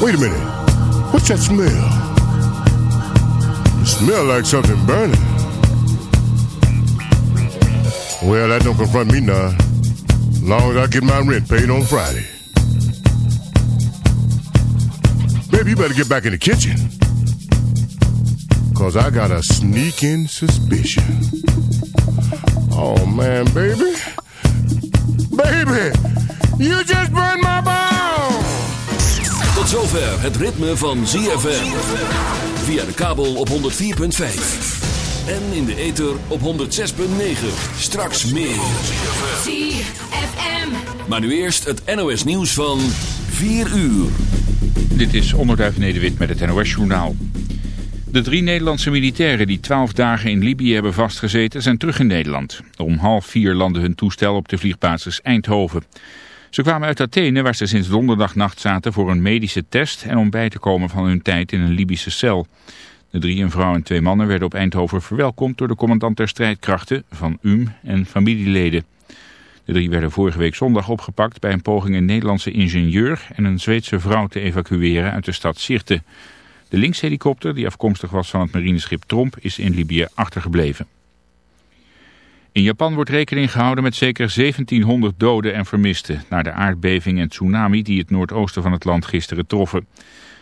Wait a minute. What's that smell? It smell like something burning. Well, that don't confront me now. Long as I get my rent paid on Friday. Baby, you better get back in the kitchen. Cause I got a sneaking suspicion. Oh man, baby. Baby, you just burned my bones! Tot zover het ritme van ZFM. Via de kabel op 104.5. En in de ether op 106.9. Straks meer. ZFM. Maar nu eerst het NOS nieuws van 4 uur. Dit is Onderduif Nederwit met het NOS Journaal. De drie Nederlandse militairen die twaalf dagen in Libië hebben vastgezeten zijn terug in Nederland. Om half vier landde hun toestel op de vliegbasis Eindhoven. Ze kwamen uit Athene waar ze sinds donderdagnacht zaten voor een medische test en om bij te komen van hun tijd in een Libische cel. De drie, een vrouw en twee mannen werden op Eindhoven verwelkomd door de commandant der strijdkrachten van UM en familieleden. De drie werden vorige week zondag opgepakt bij een poging een Nederlandse ingenieur en een Zweedse vrouw te evacueren uit de stad Sirte. De linkshelikopter, die afkomstig was van het marineschip Tromp, is in Libië achtergebleven. In Japan wordt rekening gehouden met zeker 1700 doden en vermisten... na de aardbeving en tsunami die het noordoosten van het land gisteren troffen.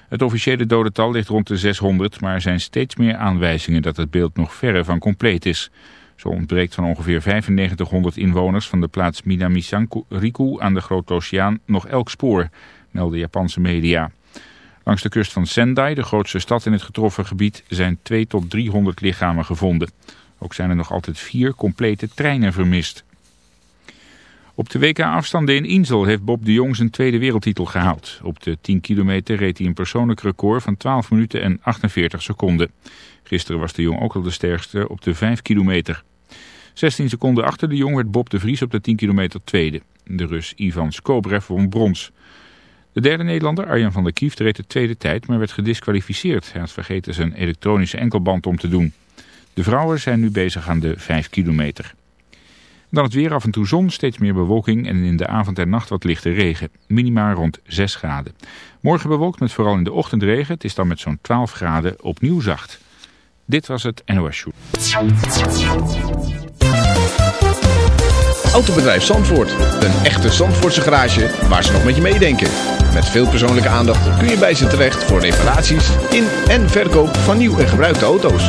Het officiële dodental ligt rond de 600, maar er zijn steeds meer aanwijzingen dat het beeld nog verre van compleet is. Zo ontbreekt van ongeveer 9500 inwoners van de plaats Minamisanriku aan de Grote Oceaan nog elk spoor, melden Japanse media. Langs de kust van Sendai, de grootste stad in het getroffen gebied, zijn 2 tot 300 lichamen gevonden. Ook zijn er nog altijd vier complete treinen vermist. Op de WK-afstanden in Insel heeft Bob de Jong zijn tweede wereldtitel gehaald. Op de 10 kilometer reed hij een persoonlijk record van 12 minuten en 48 seconden. Gisteren was de Jong ook al de sterkste op de 5 kilometer. 16 seconden achter de Jong werd Bob de Vries op de 10 kilometer tweede. De Rus Ivan Skobrev won brons. De derde Nederlander, Arjan van der Kieft, reed de tweede tijd, maar werd gedisqualificeerd. Hij had vergeten zijn elektronische enkelband om te doen. De vrouwen zijn nu bezig aan de 5 kilometer. Dan het weer af en toe zon, steeds meer bewolking en in de avond en nacht wat lichte regen. Minima rond 6 graden. Morgen bewolkt met vooral in de ochtend regen. Het is dan met zo'n 12 graden opnieuw zacht. Dit was het NOS Show. Autobedrijf Zandvoort. Een echte Zandvoortse garage waar ze nog met je meedenken. Met veel persoonlijke aandacht kun je bij ze terecht voor reparaties in en verkoop van nieuw en gebruikte auto's.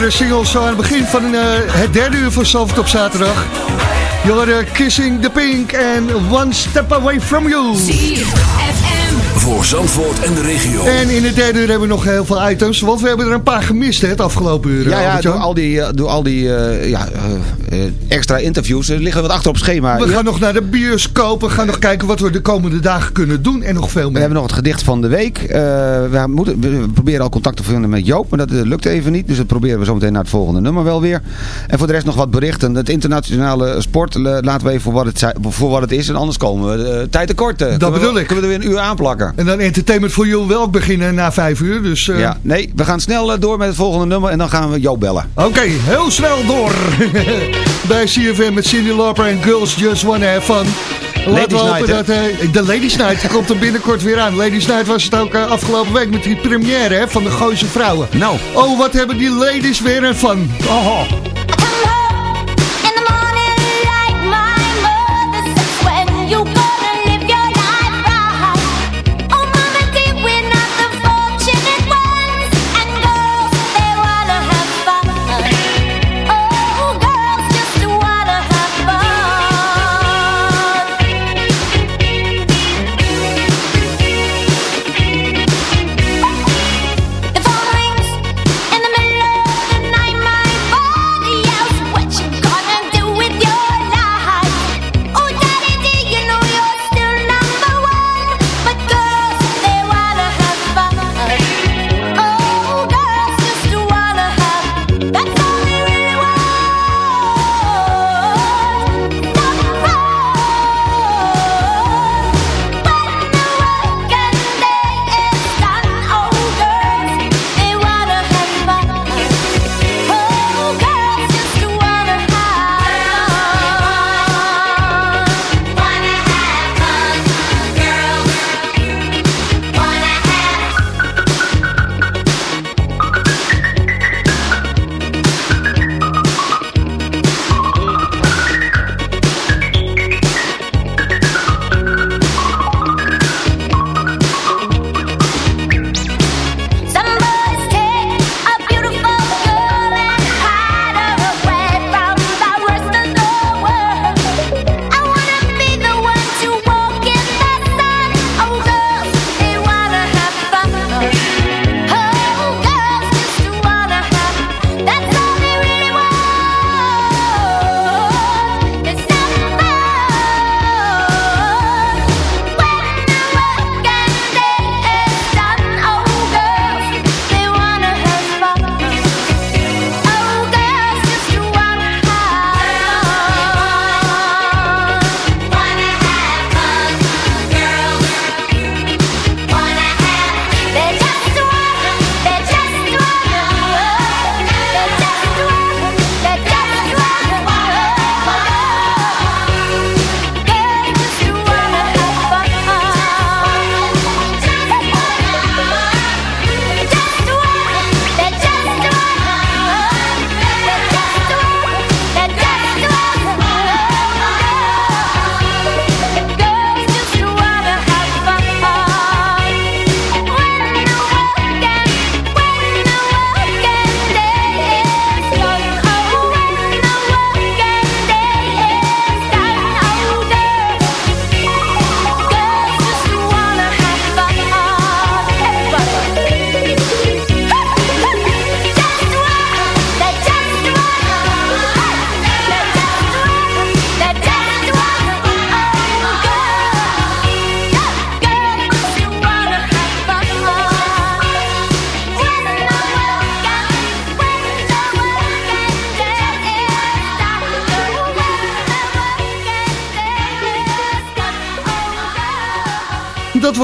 Lekkere single zo aan het begin van eh, het derde uur van Zalvert op zaterdag. Je hoorde Kissing the Pink en One Step Away From You. Voor Zandvoort en de regio. En in het derde uur hebben we nog heel veel items, want we hebben er een paar gemist hè, het afgelopen uur. Ja, ja door al die, eh, door al die eh, ja, extra interviews eh, liggen we wat achter op schema. We Ja, gaan nog naar de bioscoop, we gaan nog kijken wat we de komende dagen kunnen doen en nog veel we meer. hebben nog het gedicht van de week. Eh, we, moeten, we proberen al contact te vinden met Joop, maar dat eh, lukt even niet. Dus dat proberen we zo meteen naar het volgende nummer wel weer. En voor de rest nog wat berichten. Het internationale sport eh, laten we even voor wat het, voor wat het is. En anders komen we eh, tijd tekort. eh. Kunnen we- bedoel ik. Kunnen we er weer een uur aanplakken. En dan Entertainment for You wel beginnen na vijf uur, dus... eh, Ja, nee, we gaan snel eh, door met het volgende nummer en dan gaan we Joop bellen. Oké, heel snel door. Bij CFM met Cindy Lauper en Girls Just Wanna Have Fun. Laten Ladies we hopen Night, dat... eh, de Ladies Night die komt er binnenkort weer aan. Ladies Night was het ook eh, afgelopen week met die première hè, van de Gooise Vrouwen. Nou. Oh, wat hebben die ladies weer een van. Oh,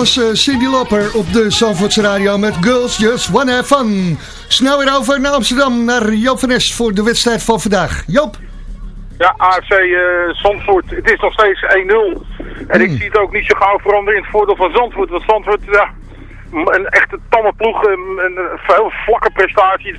was eh, Cindy Lauper op de Zandvoortse Radio met Girls Just Wanna Have Fun. Snel weer over naar Amsterdam, naar Joop van Nes voor de wedstrijd van vandaag. Joop. Ja, AFC eh, Zandvoort. Het is nog steeds 1-0. En ik zie het ook niet zo gauw veranderen in het voordeel van Zandvoort. Want Zandvoort, ja, een echte tamme ploeg. Een, een, een veel vlakke prestatie.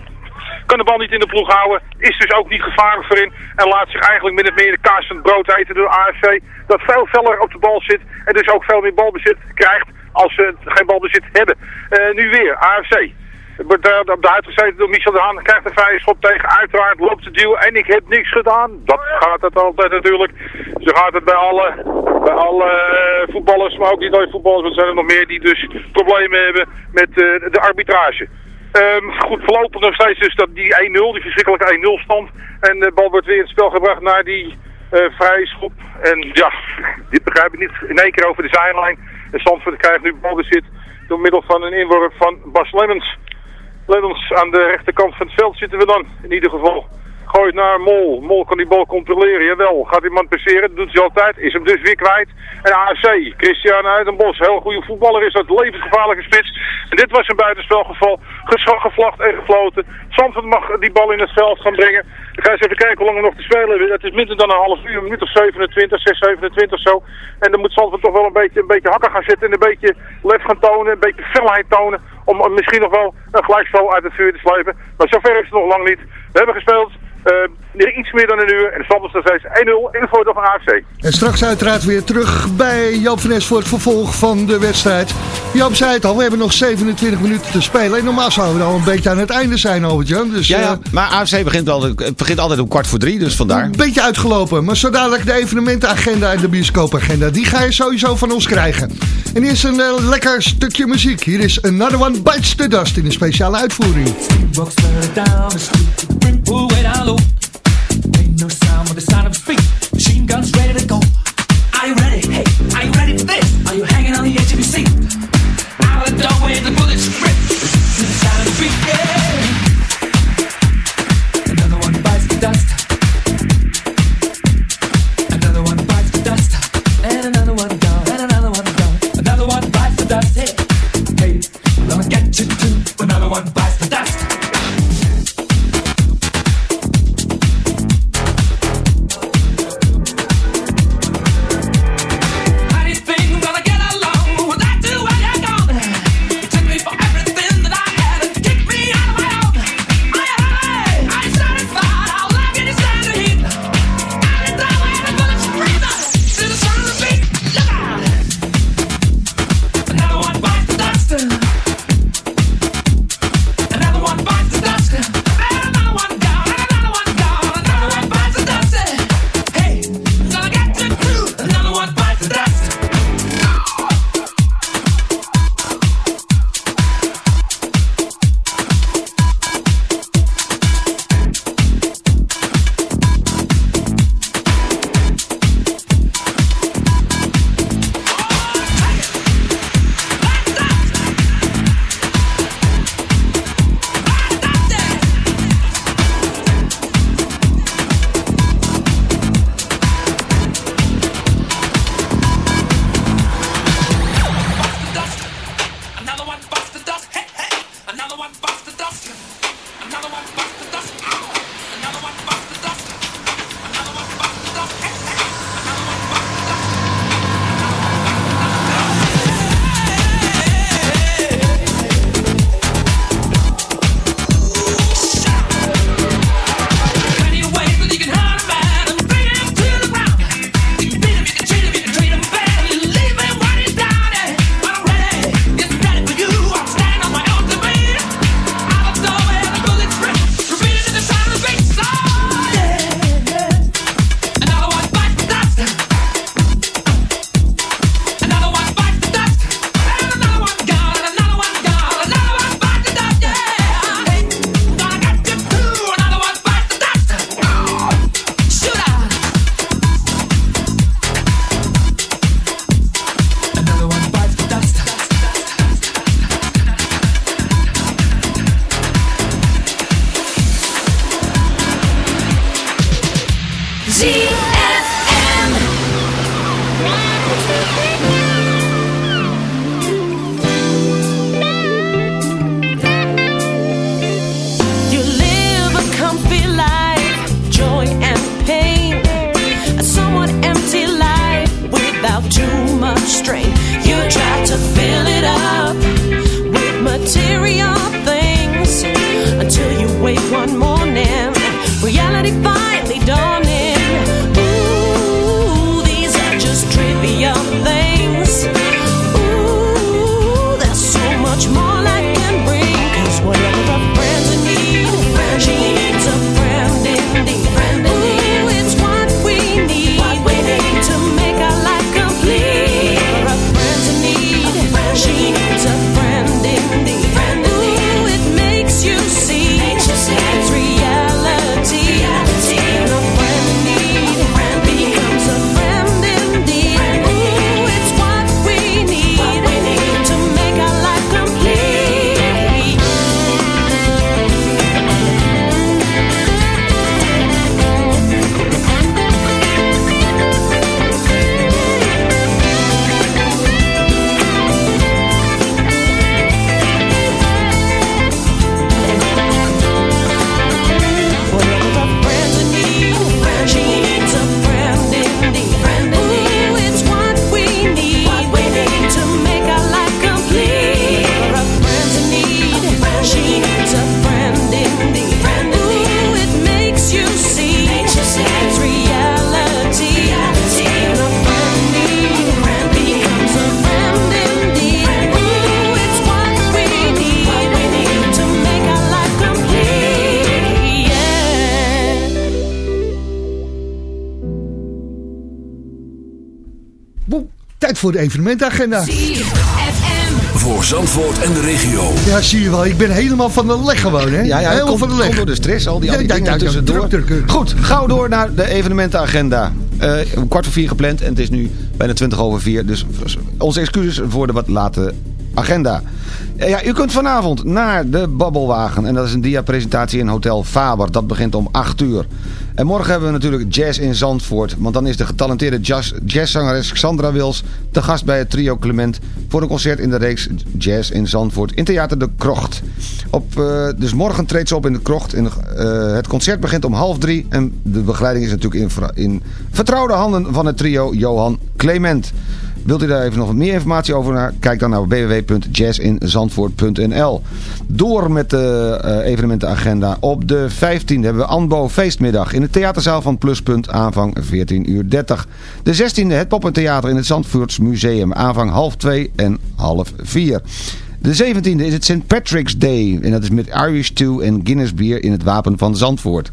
De bal niet in de ploeg houden. Is dus ook niet gevaarlijk voorin. En laat zich eigenlijk min of meer de kaas van het brood eten door AFC. Dat veel feller op de bal zit. En dus ook veel meer balbezit krijgt als ze geen balbezit hebben. Eh, nu weer, AFC. Daar op de huid door Michel de Haan. Krijgt een vrije schop tegen. Uiteraard loopt te duwen. En ik heb niks gedaan. Dat gaat het altijd natuurlijk. Zo gaat het bij alle, bij alle eh, voetballers. Maar ook niet alleen voetballers. Want er zijn er nog meer die dus problemen hebben met eh, de arbitrage. Ehm, goed, voorlopig nog steeds dus dat die 1-0, die verschrikkelijke 1-0 stand. En de bal wordt weer in het spel gebracht naar die eh, vrije schop. En ja, dit begrijp ik niet. In één keer over de zijlijn. En Zandvoort krijgt nu balbezit door middel van een inworp van Bas Lemmens. Lemmens aan de rechterkant van het veld zitten we dan in ieder geval. Gooit naar Mol. Mol kan die bal controleren, jawel. Gaat iemand passeren, dat doet hij altijd. Is hem dus weer kwijt. En AFC, Christian Uitenbos, heel goede voetballer is dat, levensgevaarlijke spits. En dit was een buitenspelgeval, Gescho- gevlacht en gefloten. Zandvoort mag die bal in het veld gaan brengen. Dan ga eens even kijken hoe lang we nog te spelen hebben. Het is minder dan een half uur, een minuut of 27, 6, 27 zo. En dan moet Zandvoort toch wel een beetje, een beetje hakken gaan zetten en een beetje lef gaan tonen, een beetje felheid tonen. Om misschien nog wel een gelijkspel uit het vuur te slepen. Maar zover is het nog lang niet. We hebben gespeeld. Eh, iets meer dan een uur. En de stand is nog steeds 1-0 in het voordeel van AFC. En straks uiteraard weer terug bij Joop van Nes voor het vervolg van de wedstrijd. Joop zei het al, we hebben nog 27 minuten te spelen. En normaal zouden we al een beetje aan het einde zijn, Albert-Jan. Dus Ja, eh, ja, maar AFC begint het begint altijd om kwart voor drie, dus vandaar. een beetje uitgelopen. Maar zo dadelijk de evenementenagenda en de bioscoopagenda. Die ga je sowieso van ons krijgen. En eerst een eh, lekker stukje muziek. Hier is Another One Bites the Dust in een speciale uitvoering. No sound the sound of feet. Machine guns ready to go. Are you ready? Hey, are you ready for this? Are you hanging on the edge of your seat? Out the doorway, the bullets rip. The sound of yeah. Another one bites the dust. Another one bites the dust. And another one. And another one. Another one bites the dust. Hey, hey. Another one bites the dust. Voor de evenementagenda. Voor Zandvoort en de regio. Ja, zie je wel. Ik ben helemaal van de leg gewoon, hè? Ja, ja, helemaal komt, van de leg. komt door de stress, al die, al die Ja, ja, dingen ja, tussendoor. druk, druk, druk. Goed, gauw door naar de evenementenagenda. Eh om kwart voor vier gepland en het is nu bijna twintig over vier. Dus onze excuses voor de wat late agenda. Eh, Ja, u kunt vanavond naar de Babbelwagen. En dat is een dia-presentatie in Hotel Faber. Dat begint om 8 uur. En morgen hebben we natuurlijk jazz in Zandvoort. Want dan is de getalenteerde jazz, jazzzangeres Xandra Wils... te gast bij het trio Clement... voor een concert in de reeks Jazz in Zandvoort... in Theater de Krocht. Op, eh, dus morgen treedt ze op in de Krocht. In, eh, het concert begint om half drie... en de begeleiding is natuurlijk in, in vertrouwde handen van het trio Johan Clement... Wilt u daar even nog wat meer informatie over? naar- Kijk dan naar www.jazzinzandvoort.nl Door met de eh, evenementenagenda. Op de 15e hebben we Anbo feestmiddag in de theaterzaal van Pluspunt aanvang 14.30 uur. De 16e het Poppentheater in het Zandvoorts Museum aanvang half 2 en half 4. De 17e is het St. Patrick's Day en dat is met Irish Stew en Guinness bier in het Wapen van Zandvoort.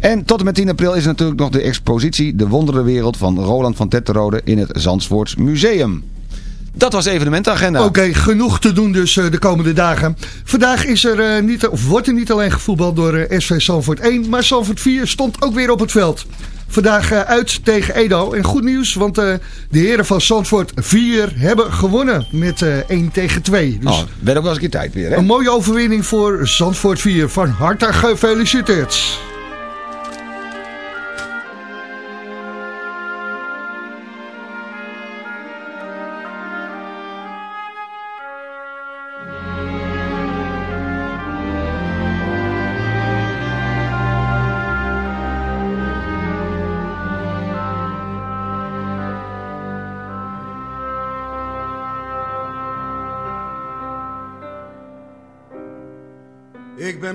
En tot en met 10 april is natuurlijk nog de expositie De Wonderenwereld van Roland van Tetterode in het Zandvoorts Museum. Dat was de evenementenagenda. Oké, genoeg te doen dus eh, de komende dagen. Vandaag is er, eh, niet, of wordt er niet alleen gevoetbald door eh, SV Sanford 1, maar Sanford 4 stond ook weer op het veld. Vandaag uit tegen Edo. En goed nieuws, want de heren van Zandvoort 4 hebben gewonnen met eh 1 tegen 2. Dus Oh, werd ook wel eens een keer tijd weer, hè? een mooie overwinning voor Zandvoort 4. Van harte gefeliciteerd.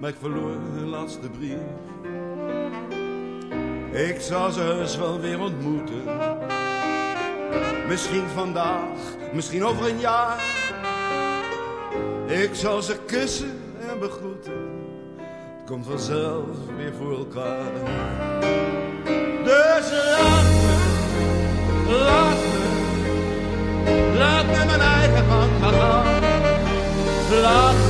Maar ik verloor hun laatste brief. Ik zal ze heus wel weer ontmoeten. Misschien vandaag, misschien over een jaar. Ik zal ze kussen en begroeten. Het komt vanzelf weer voor elkaar. Dus laat me, laat me, laat me mijn eigen gang gaan. Laat me,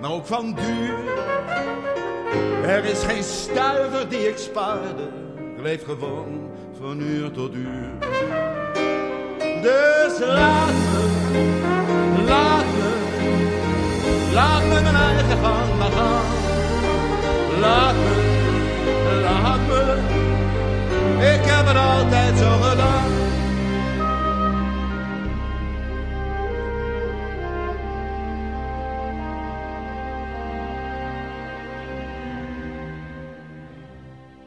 maar ook van duur. Er is geen stuiver die ik spaarde. Ik leef gewoon van uur tot uur. Dus laat me, laat me, laat me mijn eigen gang maar gaan. Laat me, laat me, ik heb het altijd zo gedaan.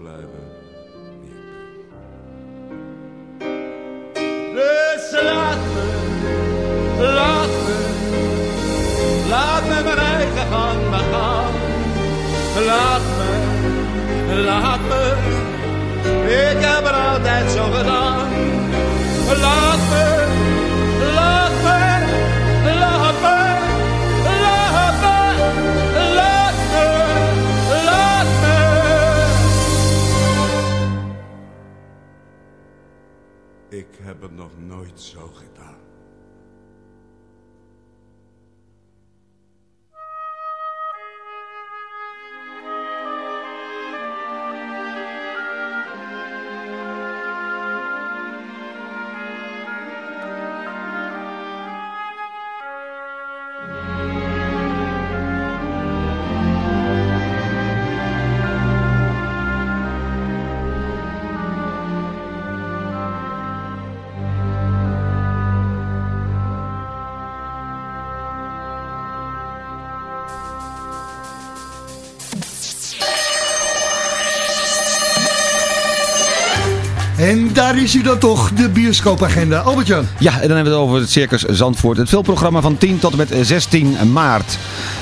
Blijven. Dus laat me, laat me, laat me mijn eigen gang gaan. Laat me, laat me, ik heb het altijd zo gedaan. Laat nog nooit zo gedaan. Daar is hij dan toch, de bioscoopagenda. Albert-Jan. Ja, en dan hebben we het over het Circus Zandvoort. Het filmprogramma van 10 tot en met 16 maart.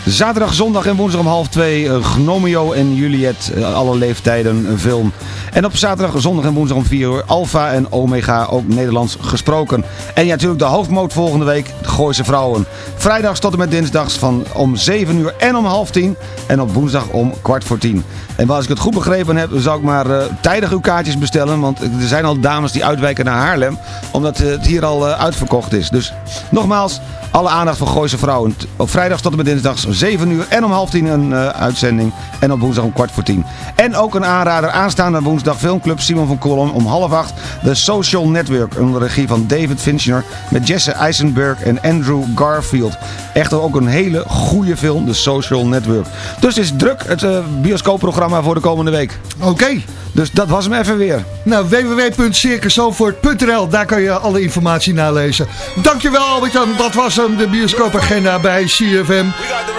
Zaterdag, zondag en woensdag om half twee eh, Gnomio en Juliet. eh, Alle leeftijden een film. En op zaterdag, zondag en woensdag om 4 uur Alfa en Omega, ook Nederlands gesproken. En ja, natuurlijk de hoofdmoot volgende week, Gooise Vrouwen. Vrijdags tot en met dinsdags van om 7 uur en om half 10. En op woensdag om kwart voor 10. En als ik het goed begrepen heb, zou ik maar eh, tijdig uw kaartjes bestellen. Want er zijn al dames die uitwijken naar Haarlem. Omdat eh, het hier al eh, uitverkocht is. Dus nogmaals, alle aandacht voor Gooise Vrouwen. Op vrijdag tot en met dinsdags om 7 uur en om half 10 een uitzending. En op woensdag om kwart voor 10. En ook een aanrader aanstaande woensdag filmclub Simon van Kolm om half 8. The Social Network onder de regie van David Fincher. Met Jesse Eisenberg en Andrew Garfield. Echter ook een hele goede film, The Social Network. Dus het is druk het eh, bioscoopprogramma voor de komende week. Oké. Dus dat was hem even weer. Nou, www.circuszalvoort.nl, daar kan je alle informatie nalezen. Dankjewel Albert-Jan, dat was hem, de bioscoopagenda bij CFM.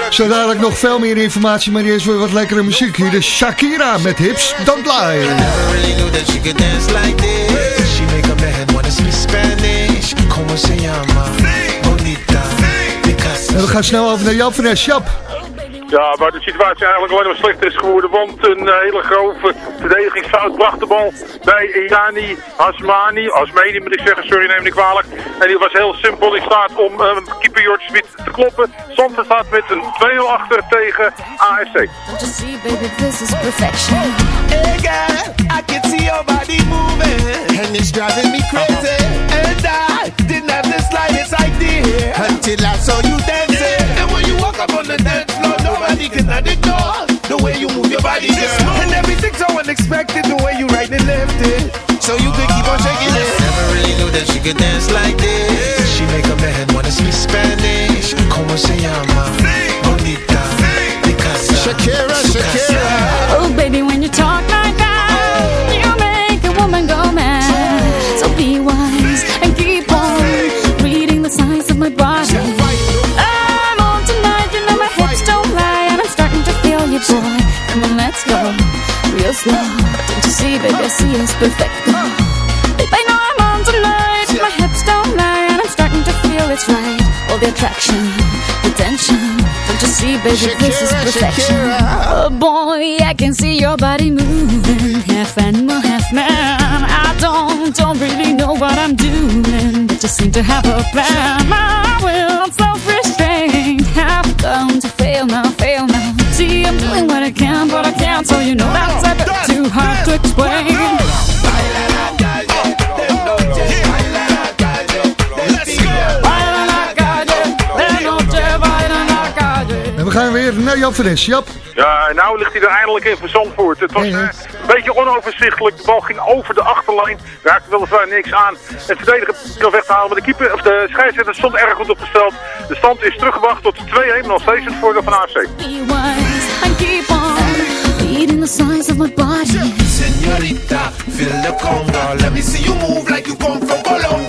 Zo dadelijk nog veel meer informatie, maar eerst weer wat lekkere muziek. Hier is Shakira met Hips Don't Lie. Really knew that she could dance like this. She make a man wanna speak Spanish. Como se llama? Bonita. Because En we gaan snel over naar Jan van. Jap. Ja, waar de situatie eigenlijk alleen maar slechter is geworden. Want een eh, hele grove verdedigingsfout bracht de bal bij Jani Hasmani. Hasmani moet ik zeggen, sorry neem me niet kwalijk. En die was heel simpel in staat om eh, keeper George Smit te kloppen. Zandvoort staat met een 2-0 achter tegen AFC. Don't you see, baby, this is perfection. Hey girl, I can see your body moving, and it's driving me crazy. And I didn't have the slightest idea until I saw you dancing. And when you walk up on the dance floor, nobody can ignore the way you move your body, girl. And everything's so unexpected, the way you right and left it. So you could keep on shaking it. Never really knew that she could dance like this. She make a man wanna speak Spanish. Como se llama? Bonita. Because Shakira, Shakira. Oh, baby, when you talk baby, I see it's perfect. Babe, I know I'm on tonight, my hips don't lie, and I'm starting to feel it's right. All the attraction, the tension. Don't you see, baby, this is perfection. Oh boy, I can see your body moving, half animal, half man. I don't, don't really know what I'm doing, but just seem to have a plan. My will, I'm self-restrained. have come to fail now, fail now. See, I'm doing what I can, but I can't, so you know that's weer naar Jan van. Jap. Ja, en nou ligt hij er eindelijk in voor Zandvoort. Het was eh, een beetje onoverzichtelijk. De bal ging over de achterlijn. Raakte weliswaar niks aan. Het verdediger kan weg te halen. Maar de keeper, of de scheidsrechter stond erg goed opgesteld. De stand is teruggebracht tot 2-1. Nog steeds het voordeel van AFC. Reading the signs of my body. Senorita, feel the conga. Let me see you move like you come from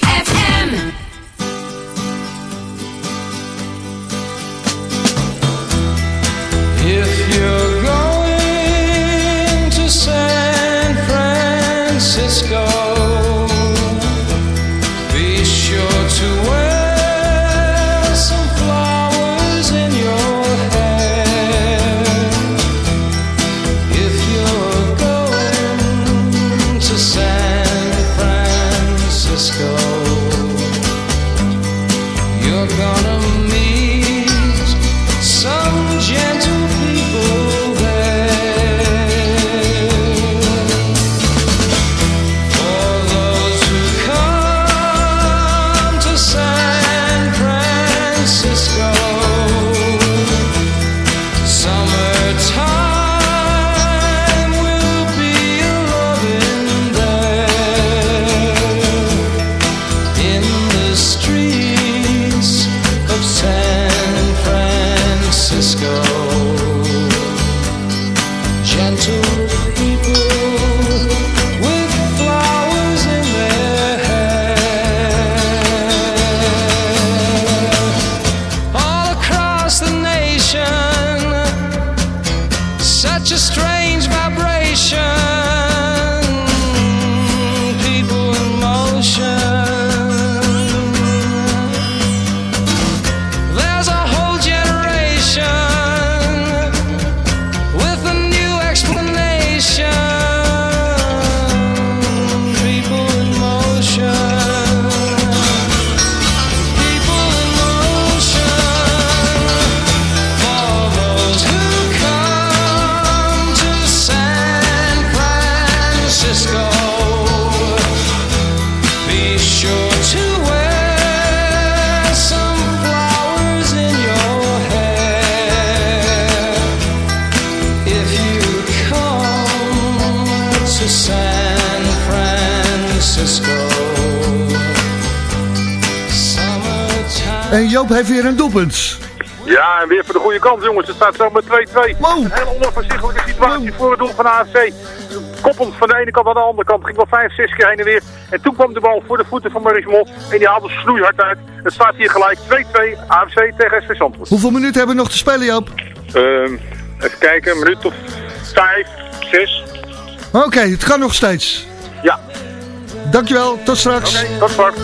heeft weer een doelpunt. Ja, en weer voor de goede kant, jongens. Het staat zo met 2-2. Een hele onoverzichtelijke situatie voor het doel van AFC. Koppend van de ene kant naar de andere kant. Ging wel 5, 6 keer heen en weer. En toen kwam de bal voor de voeten van Maurice Mol. En die haalde snoeihard uit. Het staat hier gelijk 2-2 AFC tegen SV Zandvoort. Hoeveel minuten hebben we nog te spelen, Joop? Ehm, even kijken, een minuut of 5, 6. Oké, het kan nog steeds. Ja. Dankjewel, tot straks. Oké, tot straks.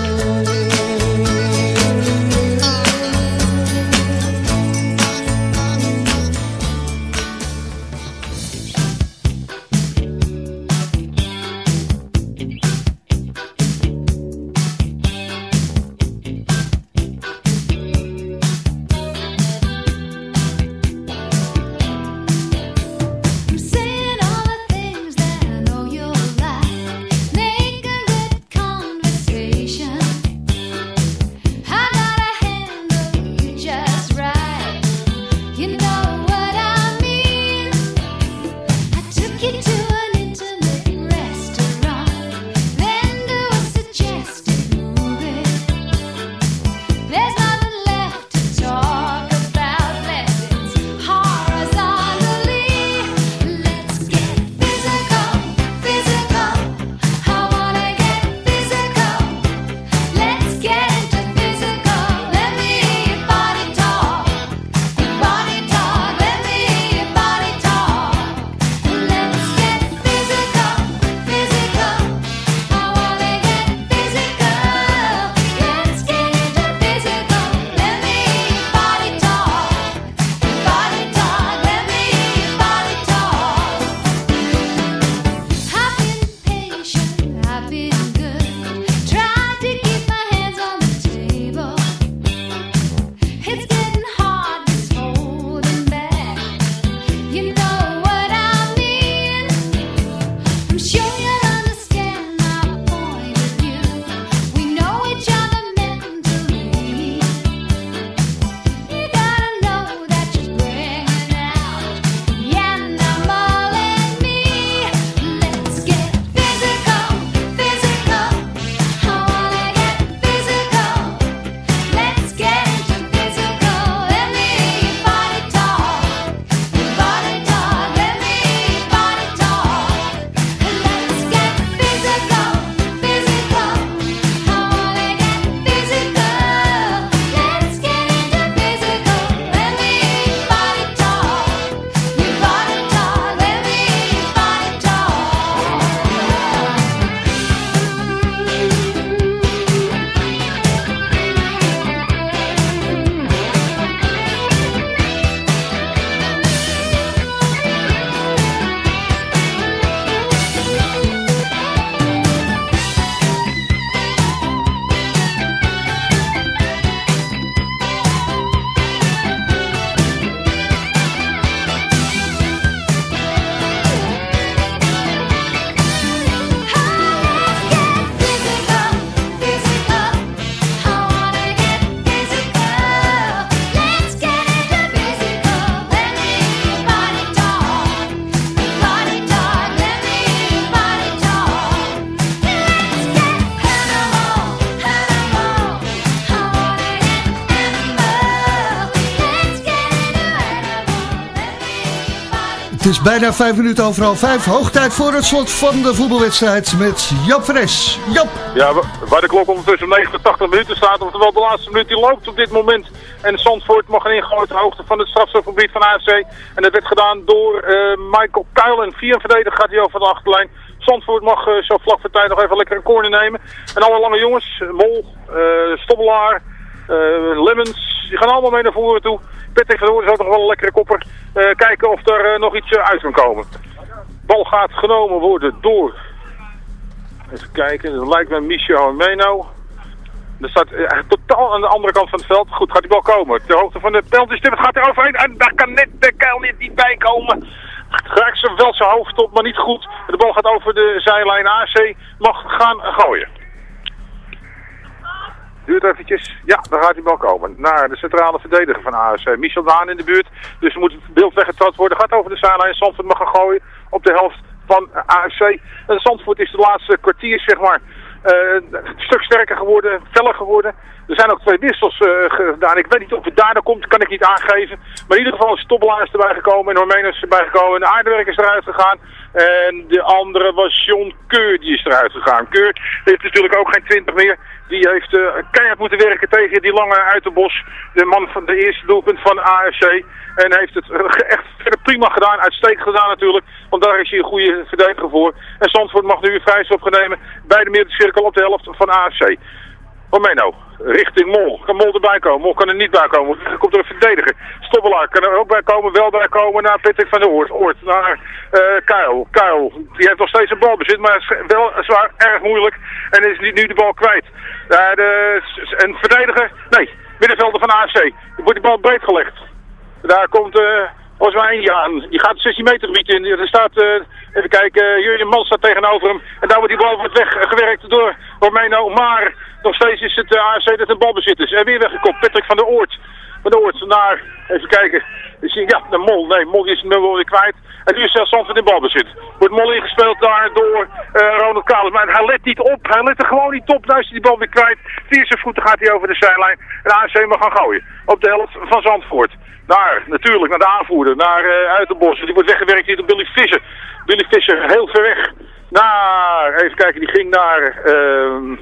Is bijna vijf minuten overal vijf. Hoog tijd voor het slot van de voetbalwedstrijd met Jap Fres. Jap! Ja, wa- waar de klok ondertussen 89 minuten staat, oftewel de laatste minuut die loopt op dit moment. En Zandvoort mag een ingooien hoogte van het strafstofgebied van AFC. En dat werd gedaan door eh, Michael Kuil. En via een verdediger gaat hij over de achterlijn. Zandvoort mag eh, zo vlak voor tijd nog even lekker een corner nemen. En alle lange jongens, Mol, eh Stobbelaar, eh, Die gaan allemaal mee naar voren toe. Patrick van Hoorn is ook nog wel een lekkere kopper. Eh, kijken of er eh, nog iets eh, uit kan komen. Bal gaat genomen worden door Even kijken, dat lijkt me Michel Meno. Er staat totaal aan de andere kant van het veld. Goed, gaat die bal komen. Ter hoogte van de penaltystip, het gaat er overheen. En daar kan net de keil niet bij komen. Raakt ze wel zijn hoofd op, maar niet goed. De bal gaat over de zijlijn. AC mag gaan gooien. Duurt eventjes. Ja, daar gaat die bal komen. Naar de centrale verdediger van ASC. Michel Daan in de buurt. Dus moet het beeld weggetrapt worden. Gaat over de zijlijn. Zandvoort mag gaan gooien op de helft van AFC. En Zandvoort is de laatste kwartier, zeg maar, eh, een stuk sterker geworden, feller geworden. Er zijn ook twee wissels eh, gedaan. Ik weet niet of het daarna komt, kan ik niet aangeven. Maar in ieder geval is Stobbelaar is erbij gekomen en Hormenus is erbij gekomen. En de aardewerk is eruit gegaan. En de andere was John Keur, die is eruit gegaan. Keur heeft natuurlijk ook geen 20 meer. Die heeft eh, keihard moeten werken tegen die lange Uiterbos. De man van de eerste doelpunt van AFC. En heeft het eh, echt prima gedaan. Uitstekend gedaan natuurlijk. Want daar is hij een goede verdediger voor. En Zandvoort mag nu een vrijstop gaan nemen bij de middencirkel op de helft van AFC. Romeno, richting Mol. Kan Mol erbij komen? Mol kan er niet bij komen. Komt er een verdediger. Stoppelaar kan er ook bij komen. Wel bij komen naar Patrick van der Oort. Oort naar eh Kuil. Kuil, die heeft nog steeds een balbezit. Maar is wel zwaar erg moeilijk. En is nu, de bal kwijt. Eh, de, een verdediger. Nee, middenvelder van AFC. Wordt die bal breed gelegd. Daar komt eh Osma Eentje aan. Die gaat het 16 meter gebied in. Er staat, eh, even kijken, Jurjen Mans staat tegenover hem. En daar wordt die bal wordt weggewerkt door Romeno. Maar nog steeds is het uh, dat een balbezit is. En weer weggekopt. Patrick van der Oort. Van der Oort naar, even kijken. Ja, de Mol. Nee, Mol is nu wel weer kwijt. En nu is zelfs Zandvoort in balbezit. Wordt Mol ingespeeld daar door eh, Ronald Kalens. Maar hij let niet op. Hij let er gewoon niet op. Nu is hij die bal weer kwijt. Via zijn voeten gaat hij over de zijlijn. En AFC mag gaan gooien. Op de helft van Zandvoort. Naar, natuurlijk, naar de aanvoerder. Naar uh, Uiterbos. Die wordt weggewerkt hier door Billy Visser. Billy Visser heel ver weg. Naar, even kijken, die ging naar... ehm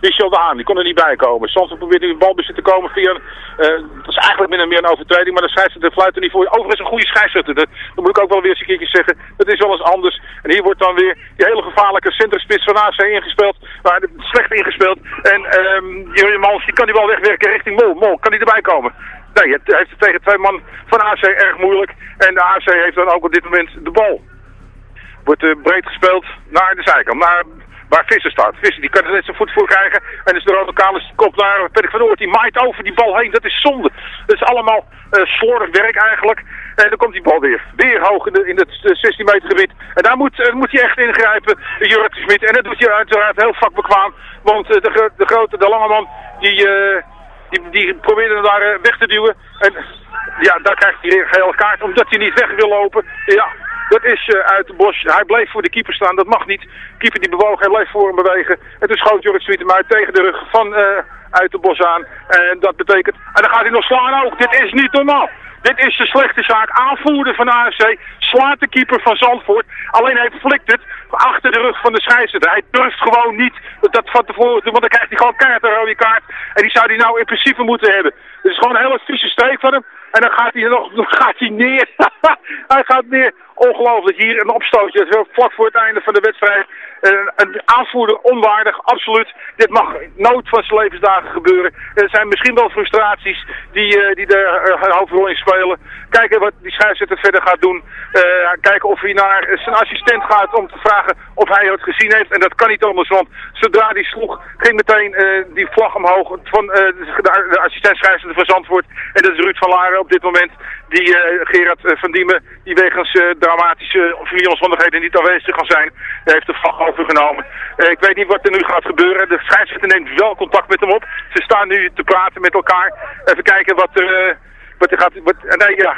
Michel de Haan, die kon er niet bij komen. Zandvoort probeert in balbezit te komen via... eh, dat is eigenlijk min en meer een overtreding, maar de scheidsrechter fluit er niet voor. Overigens een goede scheidsrechter, dat, moet ik ook wel weer eens een keertje zeggen. Dat is wel eens anders. En hier wordt dan weer die hele gevaarlijke centrumspits van AC ingespeeld. Maar slecht ingespeeld. En ehm Jurjen Mans, die kan die wel wegwerken richting Mol. Mol, kan die erbij komen? Nee, het heeft het tegen twee man van AC erg moeilijk. En de AC heeft dan ook op dit moment de bal. Wordt eh, breed gespeeld naar de zijkant. Naar waar Visser staat. Visser die kan er net zijn voet voor krijgen. En dus de rode Kalis komt naar Patrick van Oort. Die maait over die bal heen. Dat is zonde. Dat is allemaal eh slordig werk eigenlijk. En dan komt die bal weer. Weer hoog in, het eh, 16 meter gebied. En daar moet, eh, moet hij echt ingrijpen, Jurk de Smit. En dat doet hij uiteraard heel vakbekwaam. Want eh, de, de grote, de lange man, die, eh, die, die probeerde hem daar eh, weg te duwen. En ja, daar krijgt hij een gele kaart. Omdat hij niet weg wil lopen. Ja, dat is eh, uit de bos. Hij bleef voor de keeper staan. Dat mag niet. keeper die bewoog. Hij bleef voor hem bewegen. En toen schoot hem uit tegen de rug van eh, uit de bos aan. En dat betekent... En dan gaat hij nog slaan ook. Dit is niet normaal. Dit is de slechte zaak. Aanvoerder van AFC slaat de keeper van Zandvoort. Alleen hij flikt het achter de rug van de scheidsrechter. Hij durft gewoon niet dat van tevoren want dan krijgt hij gewoon keihard een rode kaart. En die zou hij nou in principe moeten hebben. Het is gewoon een hele vieze streek van hem. En dan gaat hij nog gaat hij neer. hij gaat neer. Ongelooflijk. Hier een opstootje. Dat is vlak voor het einde van de wedstrijd. Een, een aanvoerder onwaardig, absoluut. Dit mag nooit van zijn levensdagen gebeuren. Er zijn misschien wel frustraties die, eh, die de eh, hoofdrol in spelen. Kijken wat die scheidsrechter verder gaat doen. Eh, kijken of hij naar zijn assistent gaat om te vragen of hij het gezien heeft. En dat kan niet anders, want zodra hij sloeg, ging meteen die vlag omhoog van de, de assistent scheidsrechter van Zandvoort. En dat is Ruud van Laren op dit moment. Die eh, Gerard eh, van Diemen, die wegens eh, dramatische familieomstandigheden niet aanwezig kan zijn, heeft de vlag overgenomen. Ik weet niet wat er nu gaat gebeuren. De scheidsrechter neemt wel contact met hem op. Ze staan nu te praten met elkaar. Even kijken wat er... eh, gaat, wat, eh, nee, ja,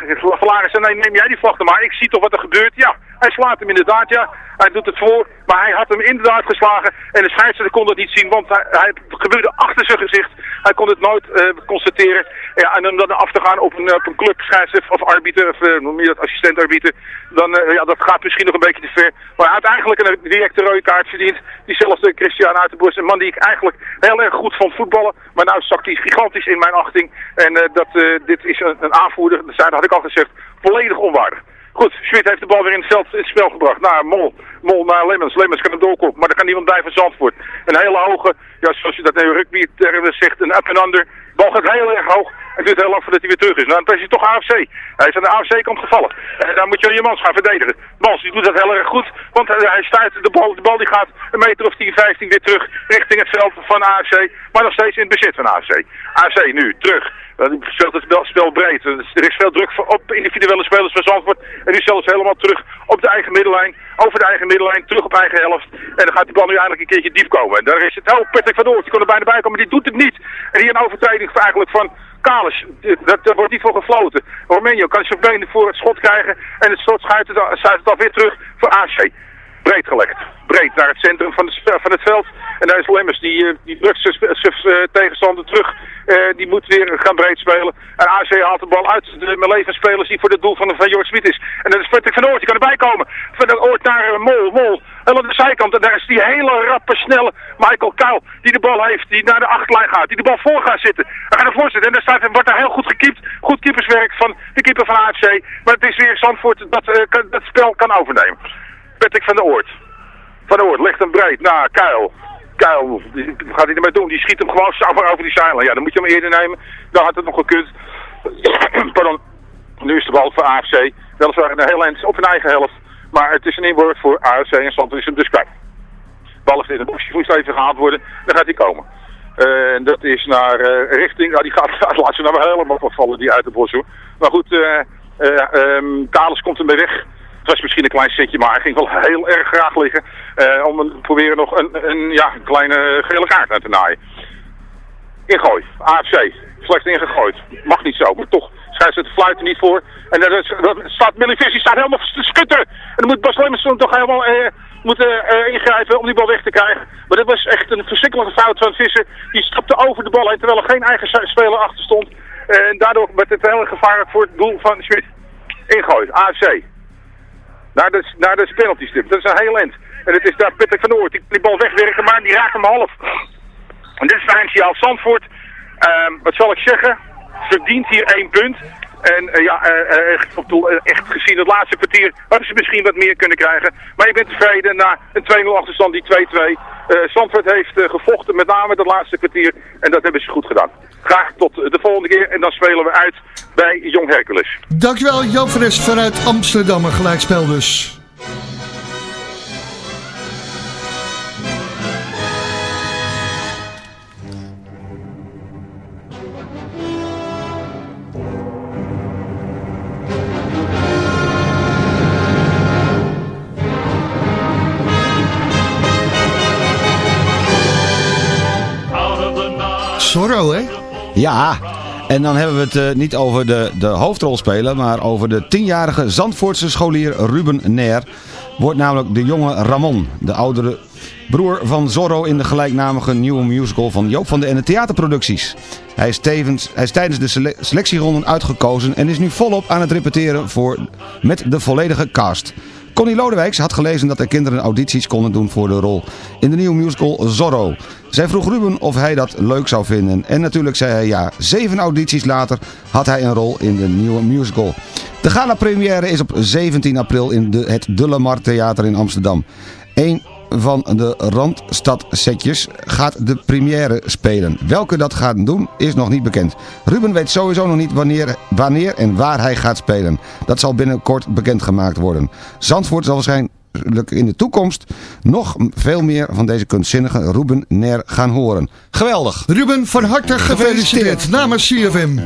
zei, nee, neem jij die vlag dan maar. Ik zie toch wat er gebeurt. Ja, hij slaat hem inderdaad, ja. Hij doet het voor, maar hij had hem inderdaad geslagen. En de scheidsrechter kon dat niet zien, want hij, gebeurde achter zijn gezicht. Hij kon het nooit eh, constateren. Ja, en om dan af te gaan op een, op een club scheidsrechter of arbiter, of uh, noem je dat, assistent-arbiter, dan, eh, ja, dat gaat misschien nog een beetje te ver. Maar hij had eigenlijk een directe rode kaart verdiend. Diezelfde Christian Uitenbos, een man die ik eigenlijk heel erg goed vond voetballen. Maar nou zakt hij gigantisch in mijn achting. En eh, dat, eh, dit is een aanvoerder, zei- dat had ik al gezegd, volledig onwaardig. Goed, Schmid heeft de bal weer in het spel gebracht. Naar Mol. Mol naar Lemmens. Lemmens kan hem doorkomen. Maar er kan niemand bij van Zandvoort. Een hele hoge, ja, zoals je dat in rugby zegt, een up and under. De bal gaat heel erg hoog. Het duurt heel lang voordat hij weer terug is. Nou, dan is hij toch AFC. Hij is aan de AFC-kant gevallen. En daar moet je je Mans gaan verdedigen. Mans die doet dat heel erg goed. Want hij, hij stuit de bal. De bal die gaat een meter of 10, 15 weer terug richting het veld van AFC. Maar nog steeds in het bezit van AFC. AFC nu, terug. Het spel, spel breed. Er is veel druk op individuele spelers van Zandvoort. En die zelfs helemaal terug op de eigen middenlijn. Over de eigen middenlijn, terug op eigen helft. En dan gaat die bal nu eindelijk een keertje diep komen. En daar is het, oh, Patrick van Oort, die kon er bijna bij komen, maar die doet het niet. En hier een overtreding eigenlijk van Kalis. Daar wordt niet voor gefloten. Romenio kan zijn benen voor het schot krijgen. En het schot schuift het, schuift het alweer terug voor AC. Breed gelegd. Breed naar het centrum van, de, van het veld. En daar is Lemmers. Die, eh, die drukt eh, tegenstander terug. Eh, die moet weer gaan breed spelen. En AC haalt de bal uit de Meleven-spelers die voor het doel van, van Jorg Smit is. En dat is Patrick van Oort. Die kan erbij komen. Van Oort naar Mol. Mol. Helemaal aan de zijkant. En daar is die hele rappe, snelle Michael Kuil. Die de bal heeft. Die naar de achterlijn gaat. Die de bal voor gaat zitten. Hij gaat ervoor zitten. En daar staat, wordt daar heel goed gekiept. Goed keeperswerk van de keeper van AFC. Maar het is weer Zandvoort dat dat spel kan overnemen. Patrick van der Oort. Van der Oort legt hem breed naar Kuil. Kuil, gaat hij ermee doen? Die schiet hem gewoon zomaar over die zeilen. Ja, dan moet je hem eerder nemen. Dan had het nog gekund. Pardon. Nu is de bal voor AFC. Weliswaar een heel eind op hun eigen helft. Maar het is een inwoord voor AFC en Zandvoort is hem dus kwijt. Bal heeft in het boxje, moest even gehaald worden. Dan gaat hij komen. En dat is naar eh, richting, nou die gaat, laat ze nou helemaal vallen, die uit de bos hoor. Maar goed, eh ehm, Kalis komt ermee weg. Het was misschien een klein setje, maar hij ging wel heel erg graag liggen. eh, om een, proberen nog een, een, ja, kleine gele kaart uit te naaien. Ingooi, AFC, slecht ingegooid. Mag niet zo, maar toch schijnt ze het fluiten niet voor. En dan staat staat helemaal te skutten. En dan moet Bas Lemmerson toch helemaal eh, moeten eh, ingrijpen om die bal weg te krijgen. Maar dat was echt een verschrikkelijke fout van Visser. Die stapte over de bal heen terwijl er geen eigen speler achter stond. En daardoor werd het heel gevaarlijk voor het doel van Schmid. Ingooi, AFC. Naar de, naar de penalty. Dat is een heel eind. En het is daar Patrick van Oort. Die, die bal wegwerken, maar die raakt hem half. En dit is Wijnsiaal Zandvoort. Ehm, wat zal ik zeggen? Verdient hier één punt. En eh, ja, eh, eh, echt, op doel, echt gezien het laatste kwartier hadden ze misschien wat meer kunnen krijgen. Maar je bent tevreden na een 2-0 achterstand, die 2-2. Eh Zandvoort heeft gevochten, met name het laatste kwartier. En dat hebben ze goed gedaan. Graag tot de volgende keer. En dan spelen we uit bij Jong Hercules. Dankjewel Fres vanuit Amsterdam, een gelijkspel dus. Zorro, hè? Ja, en dan hebben we het eh, niet over de, de hoofdrolspeler, maar over de tienjarige Zandvoortse scholier Ruben Nair. Wordt namelijk de jonge Ramon, de oudere broer van Zorro in de gelijknamige nieuwe musical van Joop van den Ende Theaterproducties. Hij is, tevens, hij is tijdens de sele- selectieronden uitgekozen en is nu volop aan het repeteren voor, met de volledige cast. Connie Lodewijks had gelezen dat er kinderen audities konden doen voor de rol in de nieuwe musical Zorro. Zij vroeg Ruben of hij dat leuk zou vinden en natuurlijk zei hij ja. Zeven audities later had hij een rol in de nieuwe musical. De gala-première is op 17 april in de, het De La Mar Theater in Amsterdam. Een van de Randstad-setjes gaat de première spelen. Welke dat gaat doen is nog niet bekend. Ruben weet sowieso nog niet wanneer, wanneer en waar hij gaat spelen. Dat zal binnenkort bekendgemaakt worden. Zandvoort zal waarschijnlijk in de toekomst nog veel meer van deze kunstzinnige Ruben Ner gaan horen. Geweldig! Ruben, van harte gefeliciteerd namens CFM.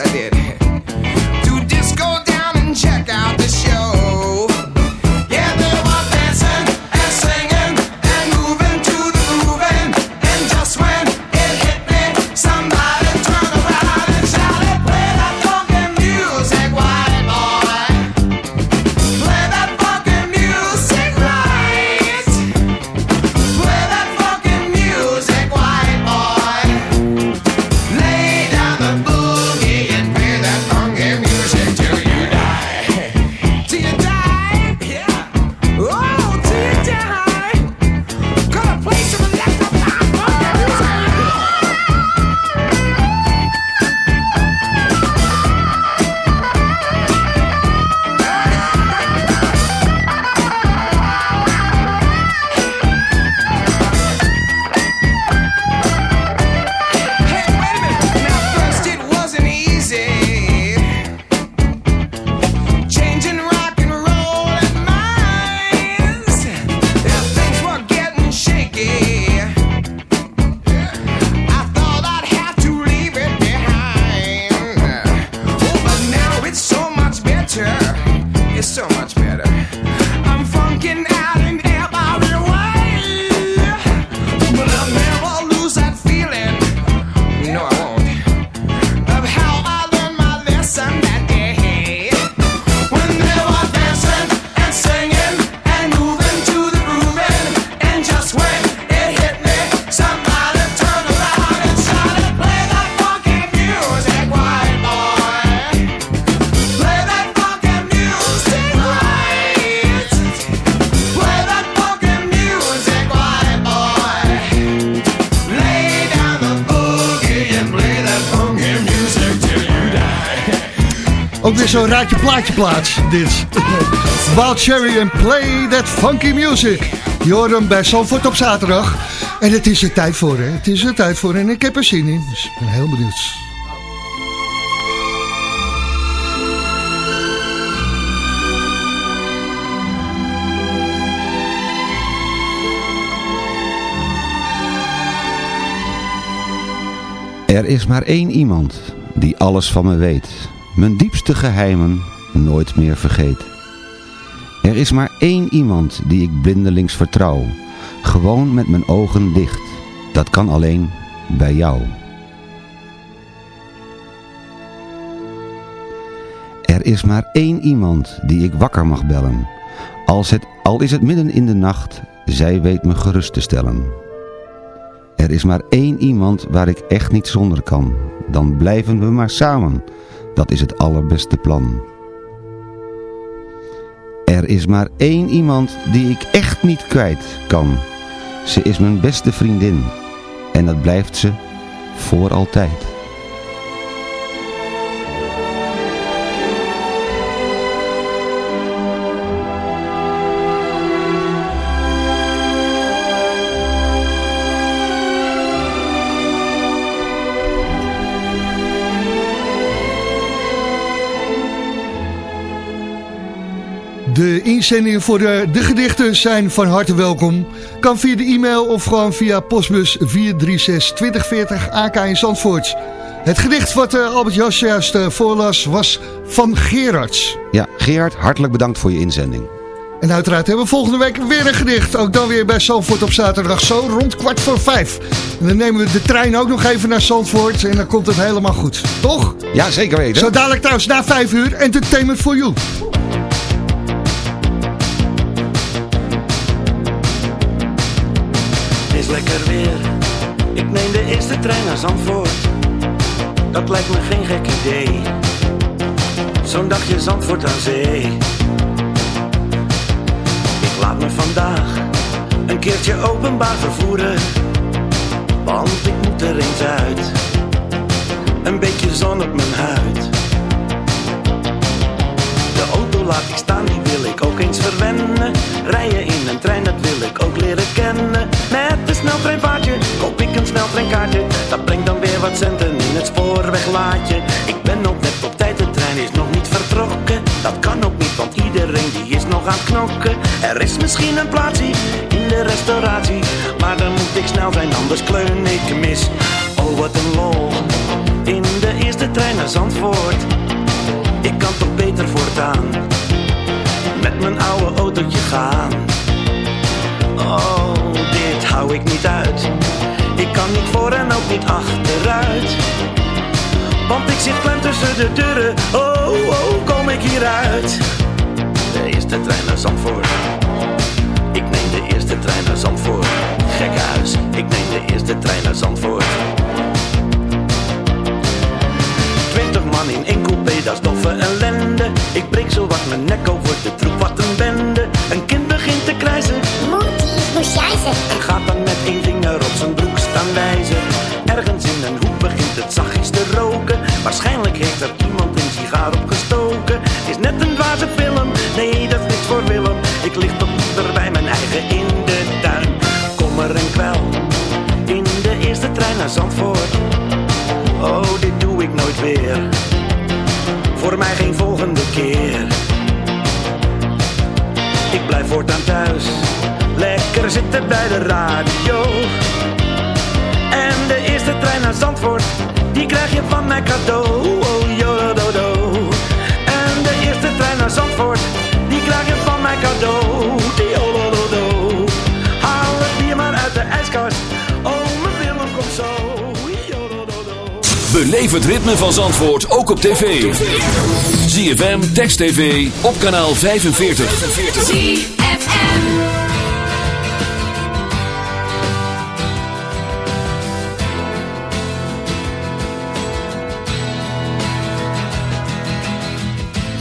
I did, zo'n raadje plaatje plaats, dit. Wild Cherry en Play That Funky Music. Je hoort hem bij Zandvoort op zaterdag. En het is er tijd voor, hè. Het is er tijd voor en ik heb er zin in. Dus ik ben heel benieuwd. Er is maar één iemand die alles van me weet. Mijn diepste geheimen nooit meer vergeet. Er is maar één iemand die ik blindelings vertrouw. Gewoon met mijn ogen dicht. Dat kan alleen bij jou. Er is maar één iemand die ik wakker mag bellen. Als het, al is het midden in de nacht, zij weet me gerust te stellen. Er is maar één iemand waar ik echt niet zonder kan. Dan blijven we maar samen. Dat is het allerbeste plan. Er is maar één iemand die ik echt niet kwijt kan. Ze is mijn beste vriendin. En dat blijft ze voor altijd. Inzendingen voor de, de gedichten zijn van harte welkom. Kan via de e-mail of gewoon via postbus 436 2040 AK in Zandvoort. Het gedicht wat eh, Albert Jas juist eh, voorlas was van Gerards. Ja, Gerard, hartelijk bedankt voor je inzending. En uiteraard hebben we volgende week weer een gedicht. Ook dan weer bij Zandvoort op zaterdag zo rond kwart voor vijf. En dan nemen we de trein ook nog even naar Zandvoort en dan komt het helemaal goed. Toch? Ja, zeker weten. Zo dadelijk trouwens na vijf uur Entertainment for You. De trein naar Zandvoort. Dat lijkt me geen gek idee. Zo'n dagje Zandvoort aan zee. Ik laat me vandaag een keertje openbaar vervoeren. Want ik moet er eens uit. Een beetje zon op mijn huid. De auto laat ik staan, die wil ik ook eens verwennen. Rijden in een trein, dat wil ik ook leren kennen. Met een sneltreinvaartje koop ik een sneltreinkaartje. Dat brengt dan weer wat centen in het spoorweglaadje. Ik ben ook net op tijd, de trein is nog niet vertrokken. Dat kan ook niet, want iedereen die is nog aan het knokken. Er is misschien een plaatsje in de restauratie. Maar dan moet ik snel zijn, anders kleun ik mis. Oh, wat een lol. In de eerste trein naar Zandvoort. Ik kan toch beter voortaan mijn oude autootje gaan. Oh, dit hou ik niet uit. Ik kan niet voor en ook niet achteruit. Want ik zit klem tussen de deuren. Oh, oh, kom ik hieruit? De eerste trein naar Zandvoort. Ik neem de eerste trein naar Zandvoort. Gekke huis, ik neem de eerste trein naar Zandvoort. Twintig man in één coupé, dat is doffe ellende. Ik breek zo wat mijn nek over gaat dan met één vinger op zijn broek staan wijzen. Ergens in een hoek begint het zachtjes te roken. Waarschijnlijk heeft er iemand een sigaar opgestoken. Het is net een dwaze film, nee dat is niks voor Willem. Ik lig toch liever bij mijn eigen in de tuin. Kommer en kwel, in de eerste trein naar Zandvoort. Oh, dit doe ik nooit weer. Voor mij geen volgende keer. Lekker zitten bij de radio. En de eerste trein naar Zandvoort, die krijg je van mij cadeau. Oh, jododo. En de eerste trein naar Zandvoort, die krijg je van mij cadeau. Jododo. Haal het bier maar uit de ijskast. Oh, mijn Willem komt zo. Beleef het ritme van Zandvoort ook op tv. ZFM, Text TV, op kanaal 45. ZFM.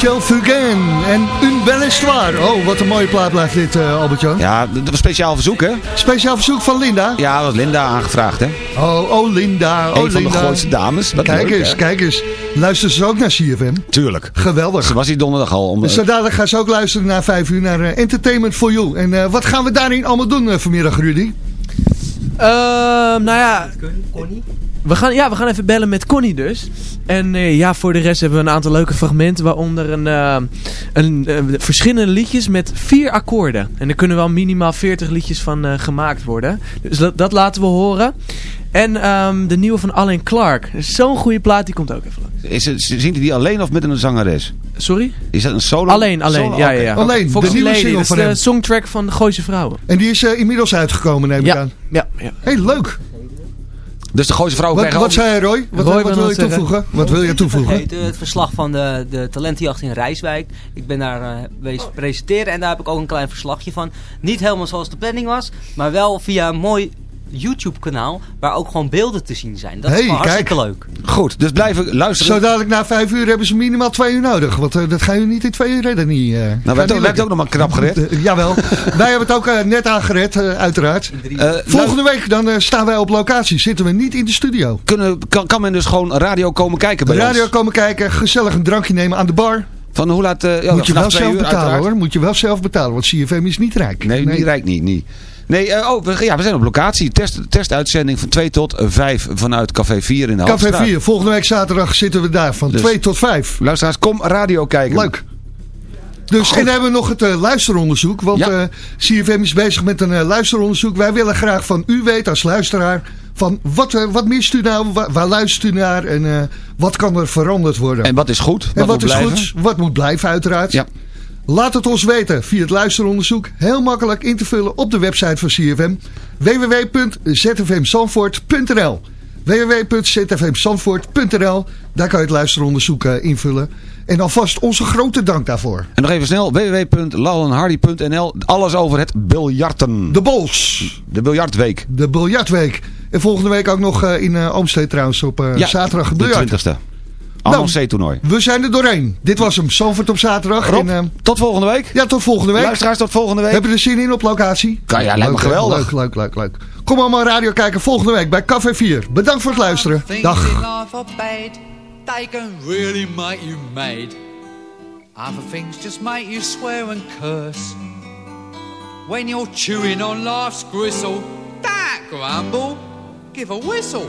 Michel Fugain en Une Belle Histoire. Oh, wat een mooie plaat blijft dit, eh, Albert-Jan. Ja, dat was speciaal verzoek, hè? Speciaal verzoek van Linda? Ja, dat was Linda aangevraagd, hè? Oh, oh Linda, oh Een van de Linda. grootste dames. Wat Kijk leuk, eens, hè? kijk eens. Luisteren ze ook naar CFM? Tuurlijk. Geweldig. Ze was hier donderdag al. Om, Dus zo dadelijk gaan ze ook luisteren na vijf uur naar eh, Entertainment for You. En eh, wat gaan we daarin allemaal doen eh, vanmiddag, Rudy? Ehm, nou ja, we gaan, ja, we gaan even bellen met Connie dus. En eh, ja, voor de rest hebben we een aantal leuke fragmenten. Waaronder een, eh, een, eh, verschillende liedjes met vier akkoorden. En er kunnen wel minimaal 40 liedjes van eh, gemaakt worden. Dus dat, dat laten we horen. En ehm, de nieuwe van Alain Clark. Zo'n goede plaat, die komt ook even langs. Is het, zingt hij die alleen of met een zangeres? Sorry? Is dat een solo? Alleen, alleen. Solo? Ja, ja, ja. Alleen, de nieuwe Lady, single dat is van de hem. songtrack van de Gooise Vrouwen. En die is eh, inmiddels uitgekomen, neem ik Ja, aan. ja, ja. hey, leuk. Dus de Gooise vrouwen Wat, krijgen wat zei Roy? Wat, Roy wat wil wil je zeggen. toevoegen? Wat wil je toevoegen? vergeten, het verslag van de, de talentenjacht in Rijswijk. Ik ben daar eh wezen presenteren en daar heb ik ook een klein verslagje van. Niet helemaal zoals de planning was, maar wel via een mooi YouTube kanaal waar ook gewoon beelden te zien zijn. Dat is Hey, gewoon hartstikke kijk. leuk. Goed, dus blijven luisteren. Zo dadelijk na vijf uur hebben ze minimaal twee uur nodig. Want eh, dat gaan jullie niet in twee uur redden. Niet, eh. Nou, wij hebben het ook nog maar knap gered. Eh, jawel. Wij hebben het ook net aangered, uiteraard. Eh, Volgende week dan staan wij op locatie. Zitten we niet in de studio. Kunnen, kan, kan men dus gewoon radio komen kijken bij radio ons? komen kijken, gezellig een drankje nemen aan de bar. Van hoe laat... ja, Moet je wel zelf uur betalen uiteraard. hoor. Moet je wel zelf betalen, want CFM is niet rijk. Nee, niet rijk niet. niet. Nee, eh, oh, we, ja, we zijn op locatie. Test, testuitzending van 2 tot 5 vanuit Café 4 in de Café Haltestraat. 4, volgende week zaterdag zitten we daar van Dus- 2 tot 5. Luisteraars, kom radio kijken. Leuk. Dus, en dan hebben we nog het eh, luisteronderzoek. Want Ja. eh, CFM is bezig met een luisteronderzoek. Wij willen graag van u weten als luisteraar... van wat, wat mist u nou, waar, waar luistert u naar... en wat kan er veranderd worden. En wat is goed? En wat moet is blijven? goed, wat moet blijven uiteraard. Ja. Laat het ons weten via het luisteronderzoek. Heel makkelijk in te vullen op de website van CFM. www.zfmzandvoort.nl www.zfmzandvoort.nl Daar kan je het luisteronderzoek eh, invullen. En alvast onze grote dank daarvoor. En nog even snel, www.lauwenhardy.nl. Alles over het biljarten. De Bols. De biljartweek. De biljartweek. En volgende week ook nog eh, in eh Oomstee trouwens op Ja, zaterdag de biljart. 20ste. Allemaal C-toernooi. We zijn er doorheen. Dit was hem. Zandvoort op zaterdag. Rob, en, eh, tot volgende week. ja, tot volgende week. Luisteraars, tot volgende week. Hebben we er zin in op locatie? Ja, ja, lijkt me geweldig. Leuk, leuk, leuk, leuk. Kom allemaal radio kijken volgende week bij Café 4. Bedankt voor het luisteren. Dag. they can really make you mad. Other things just make you swear and curse. When you're chewing on life's gristle, that grumble, give a whistle.